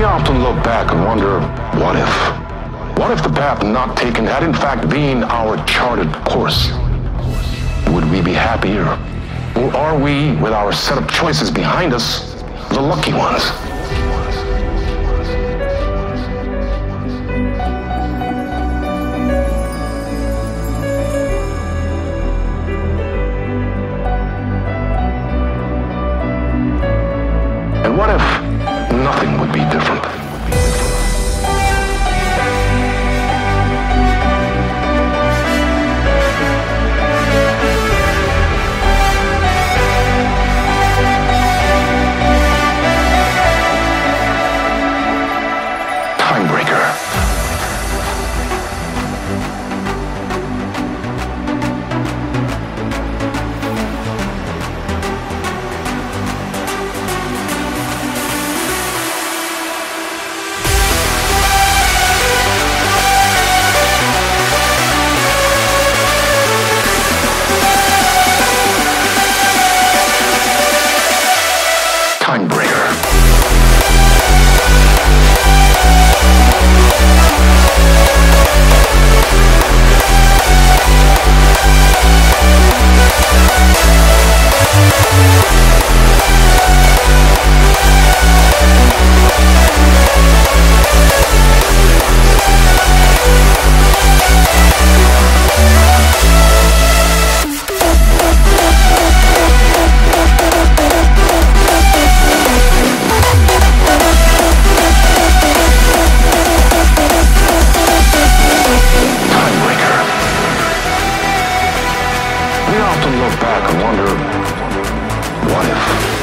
We often look back and wonder, what if? What if the path not taken had in fact been our charted course? Would we be happier? Or are we, with our set of choices behind us, the lucky ones? And what if nothing would be different? often look back and wonder, what if?